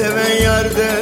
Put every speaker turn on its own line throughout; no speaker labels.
seven yerde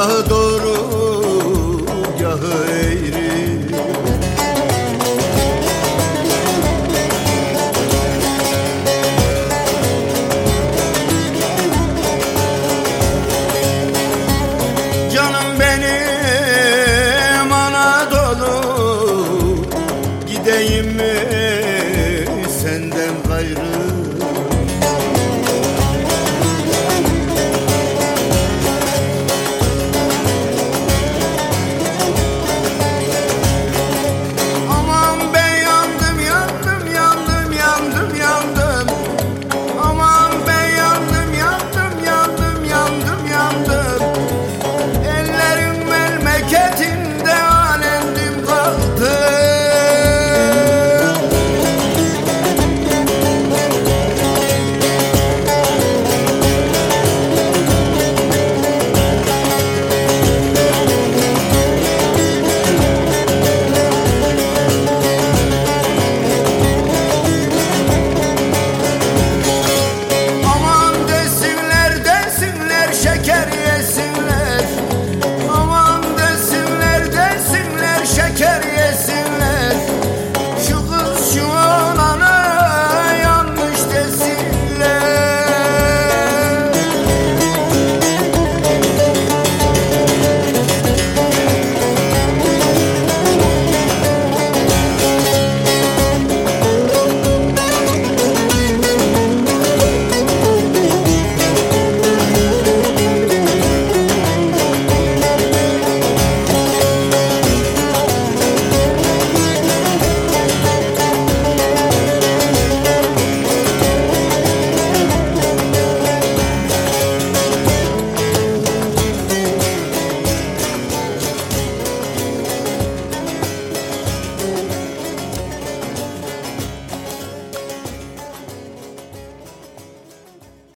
Gah doğru gah eğri. Canım benim Anadolu Gideyim mi senden gayrı?